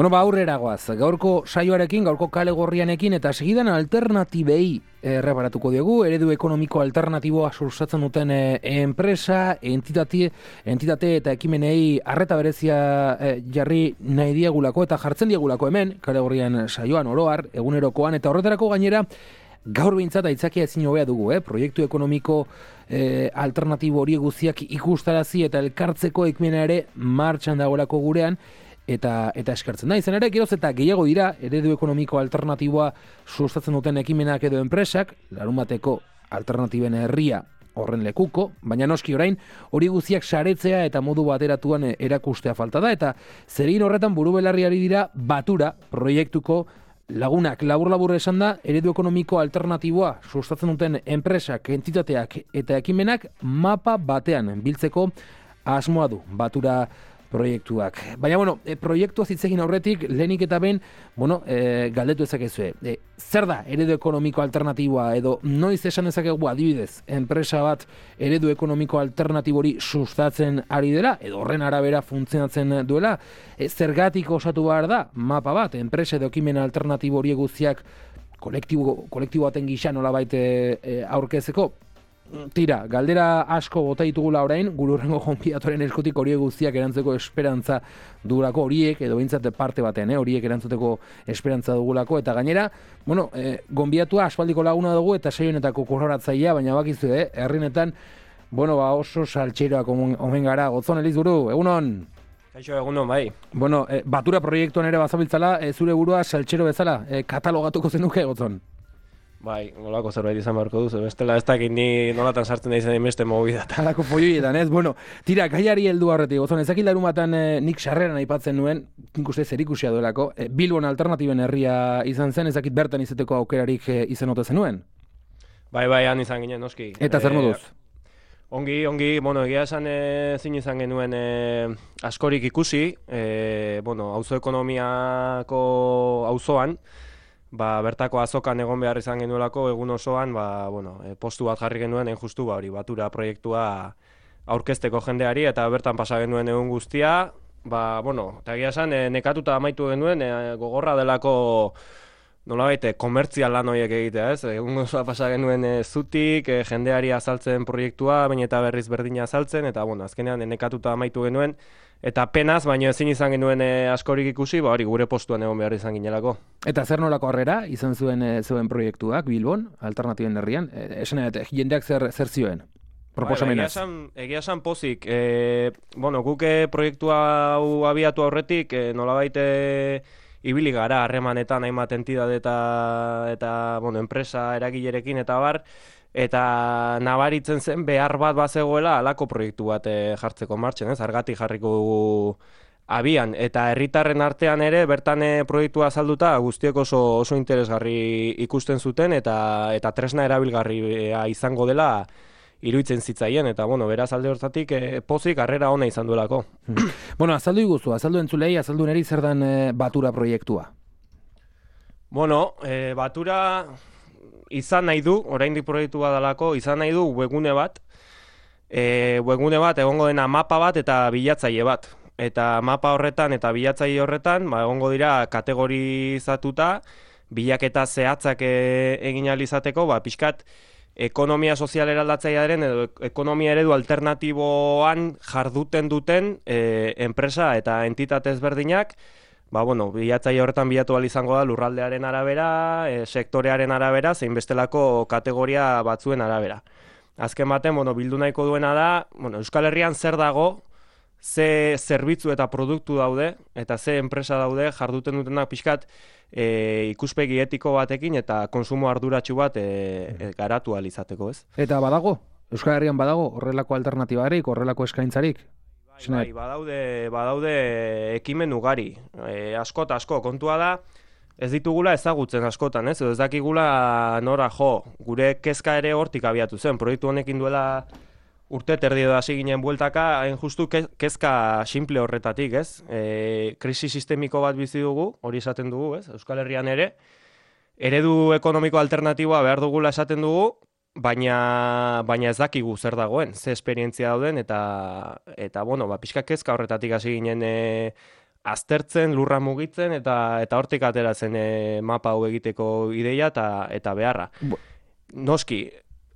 Bueno, ba, aurrera goaz. Gaurko saioarekin, gaurko kale gorrianekin, eta segidan alternatibei erreparatuko diegu, eredu ekonomiko alternatiboa sustatzen duten e, enpresa, entitate, entitate eta ekimenei arreta berezia e, jarri nahi diegulako eta jartzen diegulako hemen, kale gorrian saioan oroar, egunerokoan, eta horretarako gainera, gaur behintzat aitzakia ezin hobea dugu, eh? proiektu ekonomiko e, alternatibo hori guztiak ikustarazi eta elkartzeko ekimena ere martxan dagoelako gurean, eta eta eskertzen da. Izan ere, geroz eta gehiago dira, eredu ekonomiko alternatiboa sustatzen duten ekimenak edo enpresak, larun bateko alternatiben herria horren lekuko, baina noski orain hori guztiak saretzea eta modu bateratuan erakustea falta da, eta zerin horretan buru belarriari dira batura proiektuko lagunak labur-labur esan da, eredu ekonomiko alternatiboa sustatzen duten enpresak, entitateak eta ekimenak mapa batean biltzeko asmoa du batura proiektuak. Baina, bueno, e, proiektua zitzegin aurretik, lehenik eta ben, bueno, e, galdetu ezakezue. E, zer da eredu ekonomiko alternatiboa, edo noiz esan ezakegu adibidez, enpresa bat eredu ekonomiko alternatibori sustatzen ari dela, edo horren arabera funtzionatzen duela, e, zergatik osatu behar da, mapa bat, enpresa edo kimen alternatibori guztiak kolektibo, kolektibo baten gisa nola baite e, aurkezeko, Tira, galdera asko bota ditugula orain, gure horrengo jonpiatoren eskotik horiek guztiak erantzeko esperantza dugulako horiek, edo bintzat parte batean, eh, horiek erantzuteko esperantza dugulako, eta gainera, bueno, eh, gonbiatua aspaldiko laguna dugu, eta seionetako koloratzaia, baina bakizu, eh, herrinetan, bueno, ba, oso saltxeroak omen gara, gotzon, eliz buru, egunon? Kaixo, egunon, bai. Bueno, eh, batura proiektuan ere bazabiltzala, eh, zure burua saltxero bezala, eh, katalogatuko zenuke, gotzon? Bai, nolako zerbait izan beharko duzu, bestela ez dakit ni nolatan sartzen da izan inbeste movida. Talako polloietan, ez? Bueno, tira, gaiari heldu horretik, gozon, ezakit larun batan eh, nik sarreran aipatzen nuen, ikuste zer ikusia duelako, eh, Bilbon alternatiben herria izan zen, ezakit bertan izateko aukerarik eh, izan ote zenuen? Bai, bai, han izan ginen, noski. Eta zer moduz? Ongi, ongi, bueno, egia esan e, zin izan genuen e, askorik ikusi, e, bueno, auzo ekonomiako auzoan, ba, bertako azokan egon behar izan genuelako egun osoan ba, bueno, e, postu bat jarri genuen egin justu ba, hori batura proiektua aurkezteko jendeari eta bertan pasa genuen egun guztia ba, bueno, eta egia esan e, nekatuta amaitu genuen e, gogorra delako nola baite, komertzial lan horiek egitea, ez? Egun osoa pasa genuen e, zutik, jendeari azaltzen proiektua, baina eta berriz berdina azaltzen, eta bueno, azkenean nekatuta amaitu genuen, Eta penaz, baina ezin izan genuen e, askorik ikusi, ba hori gure postuan egon behar izan ginelako. Eta zer nolako harrera izan zuen e, zuen proiektuak Bilbon, alternatiben herrian? E, esan jendeak zer, zer zioen? Proposamenaz. Bai, egia, esan pozik. E, bueno, guke proiektua hau abiatu aurretik, e, nola baite ibili gara harremanetan hainbat entidade eta, eta bueno, enpresa eragilerekin eta bar, eta nabaritzen zen behar bat bazegoela alako proiektu bat e, jartzeko martxen, ez? Argati jarriko dugu abian eta herritarren artean ere bertan eh, proiektua azalduta guztiek oso oso interesgarri ikusten zuten eta eta tresna erabilgarria izango dela iruitzen zitzaien eta bueno, beraz alde hortatik e, pozik harrera ona izan duelako. bueno, azaldu iguzu, azaldu entzulei, azaldu neri zer dan batura proiektua? Bueno, e, batura izan nahi du, oraindik proiektu badalako, izan nahi du webgune bat, e, webgune bat egongo dena mapa bat eta bilatzaile bat. Eta mapa horretan eta bilatzaile horretan, ba, egongo dira kategorizatuta, bilaketa zehatzak e, egin alizateko, ba, pixkat, ekonomia sozial eraldatzaia daren edo ekonomia eredu alternatiboan jarduten duten e, enpresa eta entitate ezberdinak, ba, bueno, bilatzai horretan bilatu izango da lurraldearen arabera, e, sektorearen arabera, zein bestelako kategoria batzuen arabera. Azken baten, bueno, bildu nahiko duena da, bueno, Euskal Herrian zer dago, ze zerbitzu eta produktu daude, eta ze enpresa daude, jarduten dutenak pixkat, e, ikuspegi etiko batekin eta konsumo arduratsu bat e, e, garatu alizateko, ez? Eta badago? Euskal Herrian badago horrelako alternatibarik, horrelako eskaintzarik? Bai, badaude, badaude ekimen ugari. E, askot, asko, kontua da, ez ditugula ezagutzen askotan, ez? Ez dakigula nora jo, gure kezka ere hortik abiatu zen. Proiektu honekin duela urte terdi edo hasi ginen bueltaka, hain justu kezka simple horretatik, ez? E, krisi sistemiko bat bizi dugu, hori esaten dugu, ez? Euskal Herrian ere, eredu ekonomiko alternatiboa behar dugula esaten dugu, baina baina ez dakigu zer dagoen, ze esperientzia dauden eta eta bueno, ba pizka kezka horretatik hasi ginen e, aztertzen, lurra mugitzen eta eta hortik ateratzen e, mapa hau egiteko ideia eta eta beharra. Noski,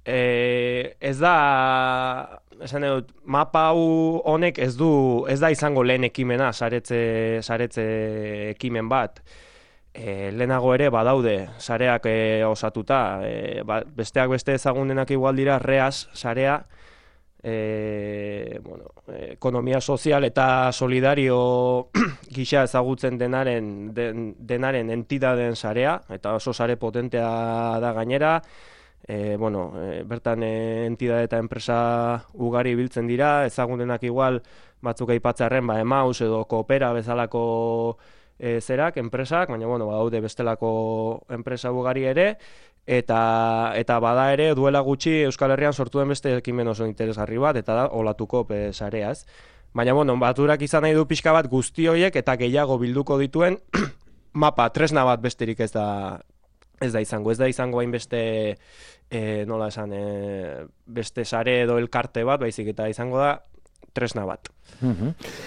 e, ez da esan dut, mapa hau honek ez du ez da izango lehen ekimena saretze saretze ekimen bat. E, lehenago ere badaude sareak e, osatuta, e, ba, besteak beste ezagunenak igual dira reas sarea, e, bueno, ekonomia sozial eta solidario gisa ezagutzen denaren den, denaren entidaden sarea eta oso sare potentea da gainera. E, bueno, e, bertan e, entidade eta enpresa ugari biltzen dira, ezagunenak igual batzuk aipatzarren ba Emaus edo Koopera bezalako e, zerak, enpresak, baina bueno, badaude bestelako enpresa ugari ere, eta eta bada ere duela gutxi Euskal Herrian sortu den beste ekimen oso interesgarri bat eta da olatuko pe sareaz. Baina bueno, baturak izan nahi du pixka bat guzti horiek eta gehiago bilduko dituen mapa tresna bat besterik ez da ez da izango, ez da izango hain beste e, nola esan e, beste sare edo elkarte bat, baizik eta izango da tresna bat.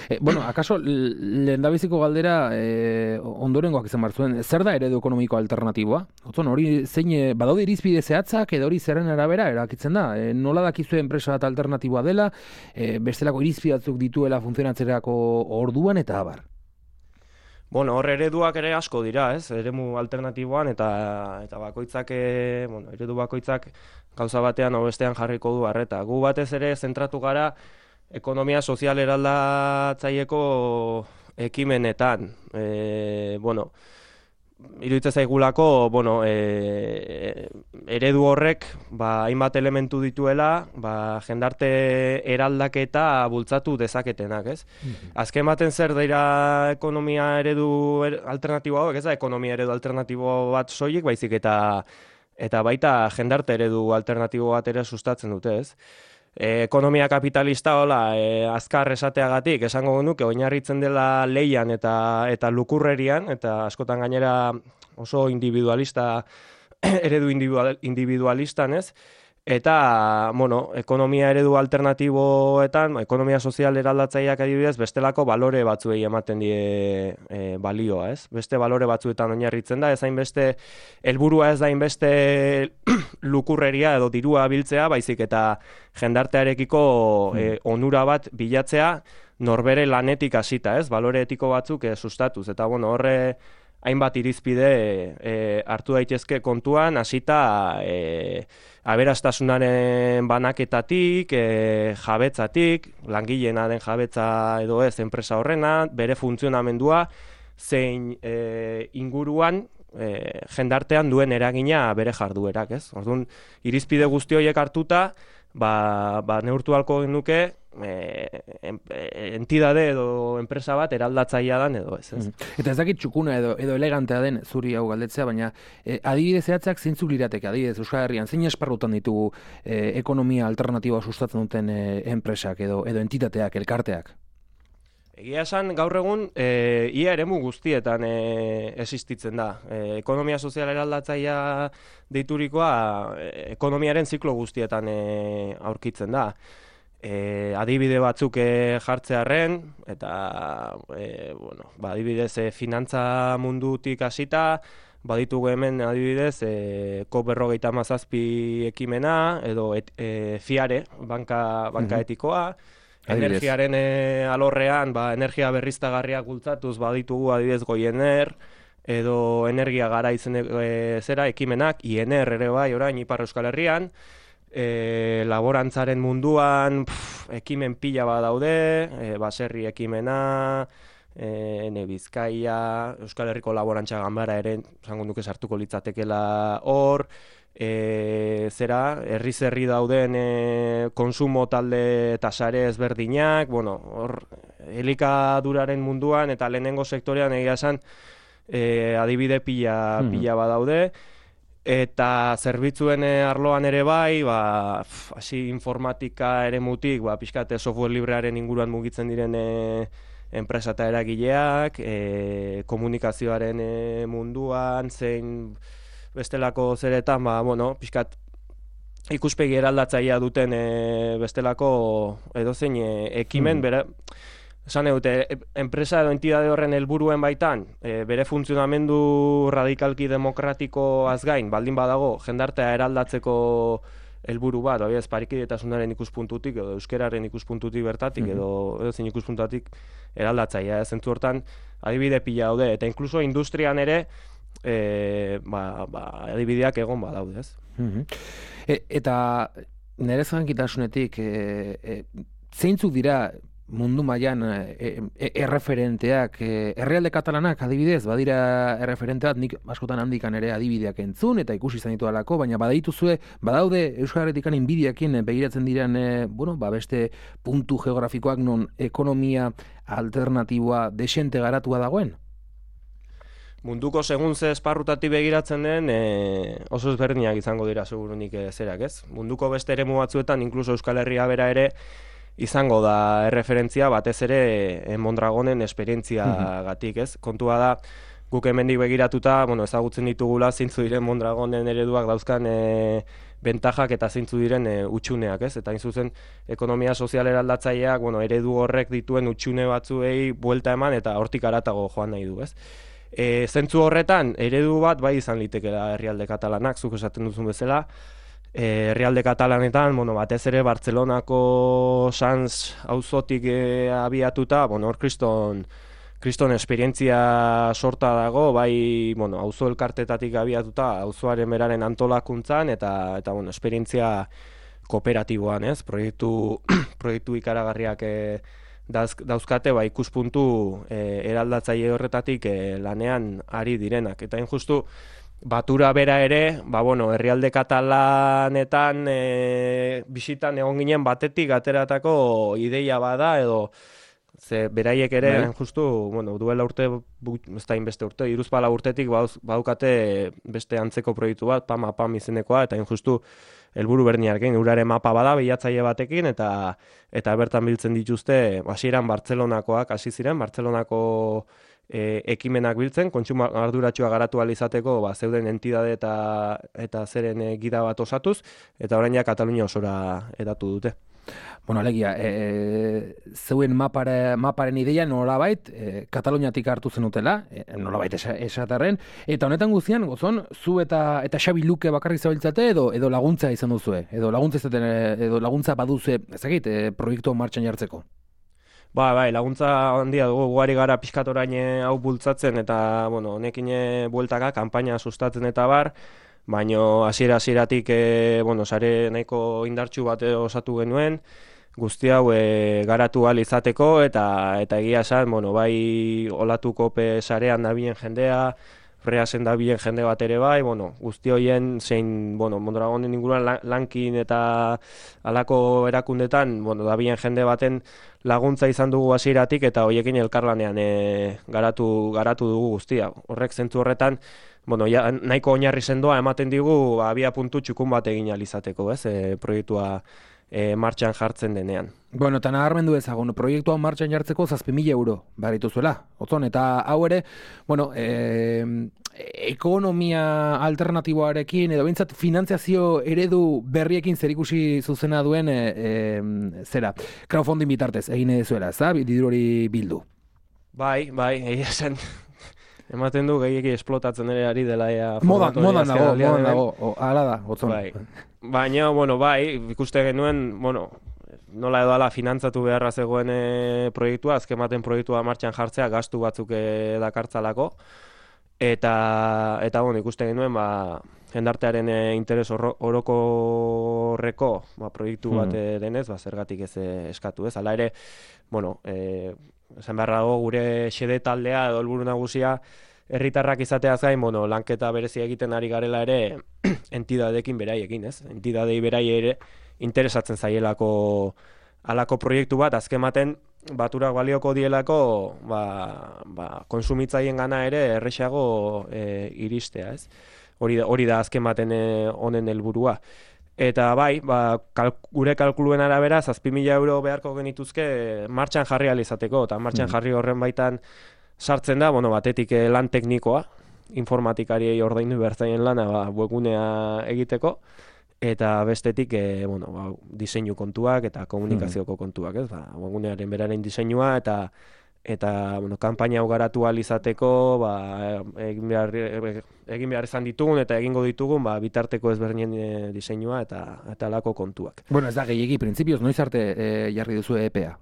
e, bueno, akaso, lehen galdera e, ondorengoak izan barzuen, zer da eredu ekonomiko alternatiboa? Otzon, hori zein, e, badaude irizpide zehatzak, edo hori zerren arabera, erakitzen da? E, nola dakizu enpresa bat alternatiboa dela, e, bestelako irizpidatzuk dituela funtzionatzerako orduan eta abar? Bueno, hor ereduak ere asko dira, ez? Eremu alternatiboan eta eta bakoitzak, bueno, eredu bakoitzak gauza batean o bestean jarriko du harreta. Gu batez ere zentratu gara ekonomia sozial eraldatzaieko ekimenetan. E, bueno, iruditzen zaigulako, bueno, e, eredu horrek, ba, hainbat elementu dituela, ba, jendarte eraldaketa bultzatu dezaketenak, ez? Mm Azken baten zer dira ekonomia eredu er, alternatibo hauek, ez da, ekonomia eredu alternatibo bat soilik, baizik eta eta baita jendarte eredu alternatibo bat ere sustatzen dute, ez? E, ekonomia kapitalista hola e, azkar esateagatik esango genuke oinarritzen dela leian eta eta lukurrerian eta askotan gainera oso individualista eredu individualistan, ez? Eta, bueno, ekonomia eredu alternatiboetan, ekonomia sozial eraldatzaileak adibidez, bestelako balore batzuei ematen die e, balioa, ez? Beste balore batzuetan oinarritzen da, ezain beste helburua ez da inbeste lukurreria edo dirua biltzea, baizik eta jendartearekiko e, onura bat bilatzea norbere lanetik hasita, ez? Balore etiko batzuk e, sustatuz. Eta, bueno, horre hainbat irizpide e, hartu daitezke kontuan, hasita e, aberastasunaren banaketatik, e, jabetzatik, langileena den jabetza edo ez enpresa horrena, bere funtzionamendua, zein e, inguruan e, jendartean duen eragina bere jarduerak, ez? Orduan, irizpide guzti horiek hartuta, ba, ba neurtu halko genuke, e, entidade edo enpresa bat eraldatzaia dan edo ez, ez. Mm. Eta ez dakit txukuna edo edo elegantea den zuri hau galdetzea, baina e, adibidez zehatzak zeintzuk lirateke adibidez Euskal Herrian zein esparrutan ditugu e, ekonomia alternatiboa sustatzen duten e, enpresak edo edo entitateak, elkarteak? Egia esan gaur egun e, ia eremu guztietan e, existitzen da. E, ekonomia sozial eraldatzaia deiturikoa e, ekonomiaren ziklo guztietan e, aurkitzen da e, adibide batzuk e, jartzearren eta e, bueno, ba, adibidez e, finantza mundutik hasita baditugu hemen adibidez e, koperrogeita mazazpi ekimena edo et, e, fiare banka, banka etikoa. Energiaren e, alorrean ba, energia berriztagarriak gultzatuz baditugu adibidez goiener edo energia gara izen e, zera ekimenak INR ere bai orain Ipar Euskal Herrian e, laborantzaren munduan pff, ekimen pila bat daude, e, baserri ekimena, e, Bizkaia, Euskal Herriko laborantza ganbara ere, zango duke sartuko litzatekela hor, e, zera, herri zerri dauden e, konsumo talde eta sare ezberdinak, bueno, hor, helikaduraren munduan eta lehenengo sektorean egia esan, e, adibide pila, hmm. pila bat daude, eta zerbitzuen eh, arloan ere bai, ba, hasi informatika ere mutik, ba, pixkate software librearen inguruan mugitzen diren e, enpresa eta eragileak, e, komunikazioaren e, munduan, zein bestelako zeretan, ba, bueno, pixkat ikuspegi eraldatzaia duten e, bestelako edozein e, ekimen, mm. bera, esan dute, enpresa edo entidade horren helburuen baitan, e, bere funtzionamendu radikalki demokratiko azgain, baldin badago, jendartea eraldatzeko helburu bat, bai ez parikidetasunaren ikuspuntutik edo euskeraren ikuspuntutik bertatik mm edo edo zein ikuspuntatik eraldatzaia, zentzu hortan adibide pila daude. Eta inkluso industrian ere e, ba, ba, adibideak egon badaude, ez? Mm e, eta nire zankitasunetik e, e, zeintzuk dira mundu mailan e, e, erreferenteak e, herrialde katalanak adibidez badira erreferenteak nik askotan handikan ere adibideak entzun eta ikusi izan ditu alako baina badaituzue badaude euskararetik inbidiakin begiratzen diren e, bueno ba beste puntu geografikoak non ekonomia alternatiboa desente garatua dagoen Munduko segun ze esparrutatik begiratzen den e, oso ezberdinak izango dira segurunik e, zerak, ez? Munduko beste eremu batzuetan, inkluso Euskal Herria bera ere, izango da erreferentzia batez ere e, Mondragonen esperientzia gatik, ez? Kontua da, guk hemendik begiratuta, bueno, ezagutzen ditugula zeintzu diren Mondragonen ereduak dauzkan e, bentajak eta zeintzu diren e, utxuneak, ez? Eta zuzen ekonomia sozialera aldatzaileak, bueno, eredu horrek dituen utxune batzuei buelta eman eta hortik aratago joan nahi du, ez? E, zentzu horretan, eredu bat bai izan litekela herrialde katalanak, zuk esaten duzun bezala, Eh, herrialde katalanetan, bueno, batez ere Bartzelonako Sans auzotik e, abiatuta, bueno, hor kriston kriston esperientzia sorta dago, bai, bueno, auzo elkartetatik abiatuta, auzoaren beraren antolakuntzan eta eta bueno, esperientzia kooperatiboan, ez? Proiektu proiektu ikaragarriak e, dauzkate ba ikuspuntu e, eraldatzaile horretatik lanean ari direnak eta injustu Batura bera ere, ba bueno, herrialde katalanetan e, bisitan egon ginen batetik ateratako ideia bada edo ze beraiek ere bai. justu, bueno, duela urte ez da beste urte, iruzpala urtetik baukate beste antzeko proiektu bat, pama pam izenekoa eta injustu helburu berniarekin urare mapa bada bilatzaile batekin eta eta bertan biltzen dituzte hasieran Bartzelonakoak hasi ziren Bartzelonako e, ekimenak biltzen, kontsuma arduratsua garatu izateko ba, zeuden entidade eta eta zeren e, gida bat osatuz, eta orain ja Katalunia osora edatu dute. Bueno, alegia, e, zeuen mapare, maparen ideia nolabait e, Kataluniatik hartu zenutela, e, nolabait esatarren, eta honetan guztian, gozon, zu eta eta Xabi Luke bakarrik zabiltzate edo edo laguntza izan duzue, edo laguntza izaten, edo laguntza baduzue, ezagit, e, proiektu martxan jartzeko. Ba, bai, laguntza handia dugu guari gara pixkatorain hau bultzatzen eta, bueno, honekin bueltaka, kanpaina sustatzen eta bar, baino hasiera hasieratik e, bueno, sare nahiko indartsu bat osatu genuen, guzti hau e, garatu al izateko eta eta egia esan, bueno, bai olatuko pe sarean dabilen jendea, Reasen da bien jende bat ere bai, bueno, guzti hoien zein, bueno, Mondragonen inguruan lankin eta halako erakundetan, bueno, da bien jende baten laguntza izan dugu hasieratik eta hoiekin elkarlanean e, garatu, garatu dugu guztia. Horrek zentzu horretan, bueno, ja, nahiko oinarri sendoa ematen digu abia puntu txukun bat egin alizateko, ez, e, proiektua e, martxan jartzen denean. Bueno, eta nagarmendu ezagun, proiektua martxan jartzeko zazpi mila euro baritu zuela. Otzon, eta hau ere, bueno, e, ekonomia alternatiboarekin, edo bintzat finantziazio eredu berriekin zer ikusi zuzena duen, e, e, zera, crowdfunding bitartez, egin zuela, ez da, bildu. Bai, bai, egia zen, ematen du gehiagi esplotatzen ere ari dela ea modan, modan dago, modan dago, ala da, otzon. Bai. Baina, bueno, bai, ikuste genuen, bueno, nola edo ala finantzatu beharra zegoen e, proiektua, azken baten proiektua martxan jartzea gastu batzuk e, dakartzalako. Eta, eta bueno, ikuste genuen, ba, jendartearen e, interes oroko horreko ba, proiektu bat hmm. denez, ba, zergatik ez eskatu, ez? Hala ere, bueno, e, esan beharra dago gure xede taldea edo helburu nagusia herritarrak izateaz gain, bueno, lanketa berezi egiten ari garela ere entidadeekin beraiekin, ez? Entidadei berai ere interesatzen zaielako alako proiektu bat azkematen baturak balioko dielako ba, ba, konsumitzaien gana ere erresago e, iristea, ez? Hori da, hori da azkematen e, honen helburua. Eta bai, ba, gure kalkuluen arabera, zazpi mila euro beharko genituzke martxan jarri alizateko, eta martxan mm. jarri horren baitan sartzen da, bueno, batetik eh, lan teknikoa, informatikariei ordaindu bertzaien lana ba, webgunea egiteko, eta bestetik e, bueno, ba, diseinu kontuak eta komunikazioko mm. kontuak, ez? Ba, webgunearen beraren diseinua eta eta bueno, kanpaina ugaratu izateko, ba, egin behar egin behar izan ditugun eta egingo ditugun, ba, bitarteko ezberdinen e, diseinua eta eta alako kontuak. Bueno, ez da gehiegi printzipioz noiz arte e, jarri duzu EPA.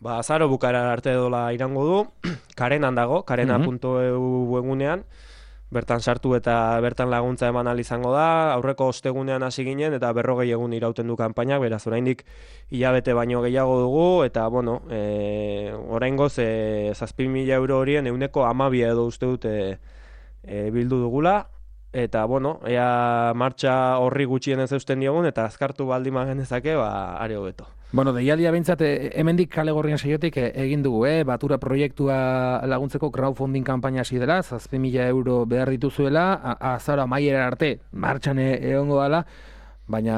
Ba, azaro bukara arte dola irango du, karenan dago, karena.eu mm -hmm bertan sartu eta bertan laguntza eman izango da, aurreko ostegunean hasi ginen eta berrogei egun irauten du kanpainak, beraz oraindik hilabete baino gehiago dugu, eta bueno, e, orain goz, e, zazpil mila euro horien euneko amabia edo uste dute e, bildu dugula, eta bueno, ea martxa horri gutxien ez eusten diogun, eta azkartu baldin genezake, ba, are hobeto. Bueno, deialdia bintzat, e, hemendik kale gorrian saiotik e, egin dugu, eh? batura proiektua laguntzeko crowdfunding kampaina hasi dela, zazpi mila euro behar dituzuela, azara maiera arte, martxan e, egongo dela, baina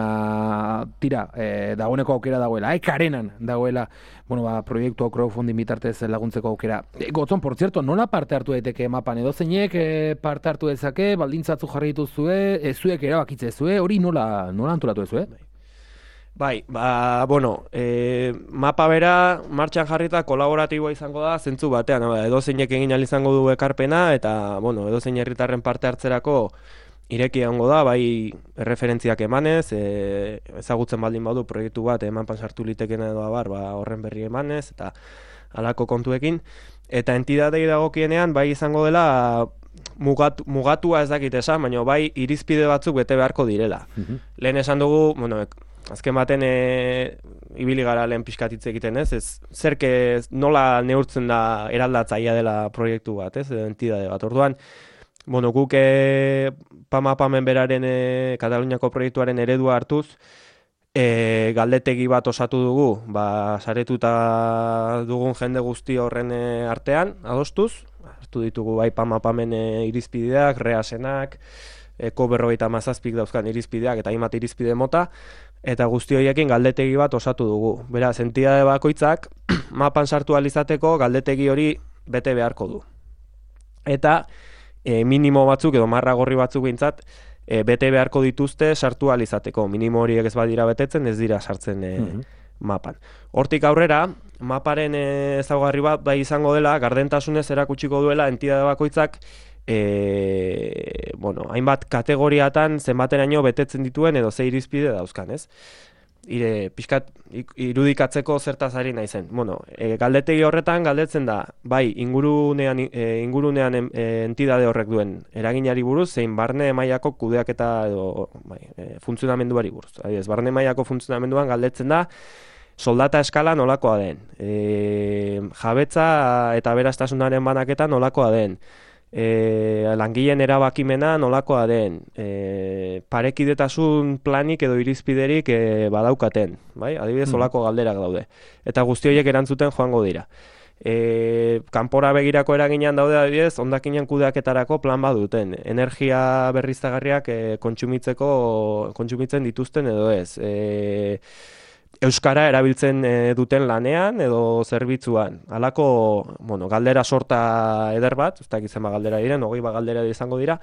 tira, e, dagoeneko aukera dagoela, eh, karenan dagoela, bueno, ba, proiektu crowdfunding bitartez laguntzeko aukera. E, gotzon, por cierto, nola parte hartu daiteke mapan, edo zeinek e, parte hartu dezake, baldintzatzu jarri dituzue, e, zuek erabakitze zue, hori nola, nola antolatu ezue? Bai. Bai, ba, bueno, e, mapa bera martxan jarrita kolaboratiboa izango da, zentzu batean, edo zeinek egin izango du ekarpena, eta, bueno, edo zein herritarren parte hartzerako ireki egongo da, bai referentziak emanez, e, ezagutzen baldin badu proiektu bat eman sartu litekena edo abar, ba, horren berri emanez, eta alako kontuekin. Eta entidadei dagokienean, bai izango dela, Mugatu, mugatua ez dakit esan, baina bai irizpide batzuk bete beharko direla. Mm Lehen esan dugu, bueno, azken baten e, ibili gara lehen pixkatitze egiten ez, ez zerke nola neurtzen da eraldatzaia dela proiektu bat, ez, entidade bat. Orduan, bueno, guk e, pama pamen beraren e, Kataluniako proiektuaren eredua hartuz, e, galdetegi bat osatu dugu, ba, saretuta dugun jende guzti horren e, artean, adostuz, hartu ditugu bai pama pamen e, irizpideak, reasenak, eko berrogeita mazazpik dauzkan irizpideak eta hainbat irizpide mota, eta guzti horiekin galdetegi bat osatu dugu. Beraz, entitate bakoitzak mapan sartu alizateko galdetegi hori bete beharko du. Eta e, minimo batzuk edo marra gorri batzuk bintzat, e, bete beharko dituzte sartu alizateko. Minimo horiek ez badira betetzen, ez dira sartzen e, mapan. Hortik aurrera, maparen e, ezaugarri bat bai izango dela, gardentasunez erakutsiko duela entitate bakoitzak e, bueno, hainbat kategoriatan zenbateraino betetzen dituen edo ze irizpide dauzkan, ez? Ire, pixkat, irudikatzeko zertaz ari naizen. Bueno, e, galdetegi horretan galdetzen da, bai, ingurunean, e, ingurunean e, entidade horrek duen eraginari buruz, zein barne mailako kudeak eta edo, bai, e, funtzionamenduari buruz. Ez, barne mailako funtzionamenduan galdetzen da, soldata eskala nolakoa den. E, jabetza eta beraztasunaren banaketa nolakoa den e, langileen erabakimena nolakoa den, e, parekidetasun planik edo irizpiderik e, badaukaten, bai? adibidez mm. olako galderak daude. Eta guzti horiek erantzuten joango dira. E, kanpora begirako eraginean daude adibidez, ondakinen kudeaketarako plan baduten. Energia berriztagarriak e, kontsumitzeko, kontsumitzen dituzten edo ez. E, euskara erabiltzen e, duten lanean edo zerbitzuan. Halako, bueno, galdera sorta eder bat, ez dakitzen ba galdera diren, hogei ba galdera izango dira,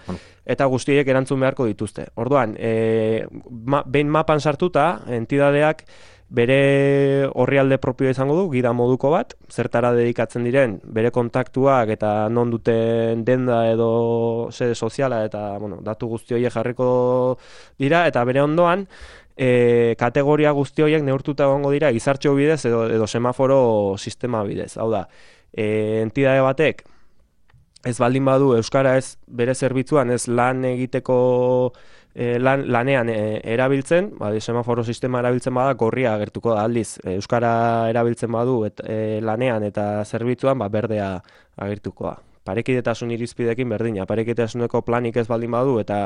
eta guztiek erantzun beharko dituzte. Orduan, e, ma, behin mapan sartuta, entidadeak bere orrialde propio izango du, gida moduko bat, zertara dedikatzen diren, bere kontaktuak eta non duten denda edo sede soziala eta bueno, datu guzti horiek jarriko dira, eta bere ondoan, e, kategoria guzti horiek neurtuta egongo dira izartxo bidez edo, edo semaforo sistema bidez. Hau da, e, entidade batek ez baldin badu Euskara ez bere zerbitzuan ez lan egiteko e, lan, lanean e, erabiltzen, ba, semaforo sistema erabiltzen bada, gorria agertuko da aldiz. E, Euskara erabiltzen badu et, e, lanean eta zerbitzuan ba, berdea agertuko da. Parekidetasun irizpidekin berdina, parekidetasuneko planik ez baldin badu eta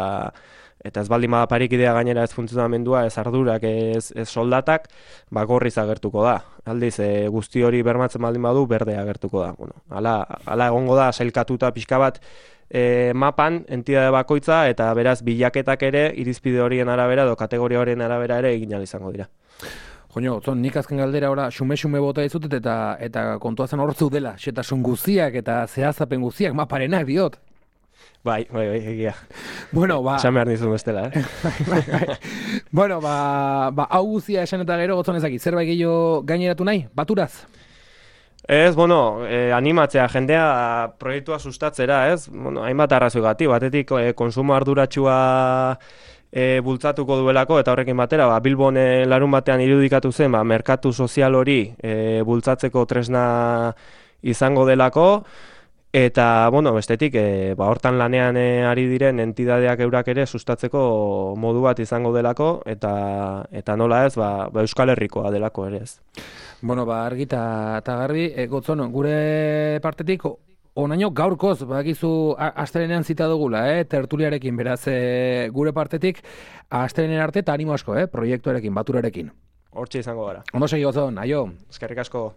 eta ez baldin bada parikidea gainera ez funtzionamendua, ez ardurak, ez, ez soldatak, ba gorriz agertuko da. Aldiz, e, guzti hori bermatzen baldin badu, berde agertuko da. Bueno, ala, ala egongo da, sailkatuta pixka bat, e, mapan, entidade bakoitza, eta beraz, bilaketak ere, irizpide horien arabera, edo kategoria horien arabera ere, egin izango dira. Joño, zon, nik azken galdera ora xume-xume bota izutet eta eta kontuazen hortzu dela, xetasun guziak eta zehazapen guziak, maparenak diot. Bai, bai, bai, egia. Bueno, ba... Esan behar nizun bestela, eh? bai, bai. bueno, ba, ba, hau guzia esan eta gero gotzon ezakit, zerbait gehiago gaineratu nahi, baturaz? Ez, bueno, eh, animatzea jendea proiektua sustatzera, ez? Bueno, hainbat arrazoi gati, batetik eh, konsumo arduratxua eh, bultzatuko duelako, eta horrekin batera, ba, Bilbon eh, larun batean irudikatu zen, ba, merkatu sozial hori eh, bultzatzeko tresna izango delako, Eta, bueno, bestetik, e, ba, hortan lanean e, ari diren entidadeak eurak ere sustatzeko modu bat izango delako, eta eta nola ez, ba, ba Euskal Herrikoa delako ere ez. Bueno, ba, argita eta garbi, e, gotzon, gure partetik, onaino gaurkoz, bakizu astelenean zita dugula, eh, tertuliarekin, beraz, e, gure partetik, astelenen arte eta animo asko, eh, proiektuarekin, baturarekin. Hortxe izango gara. Ondo segi gozon, aio. Eskerrik asko.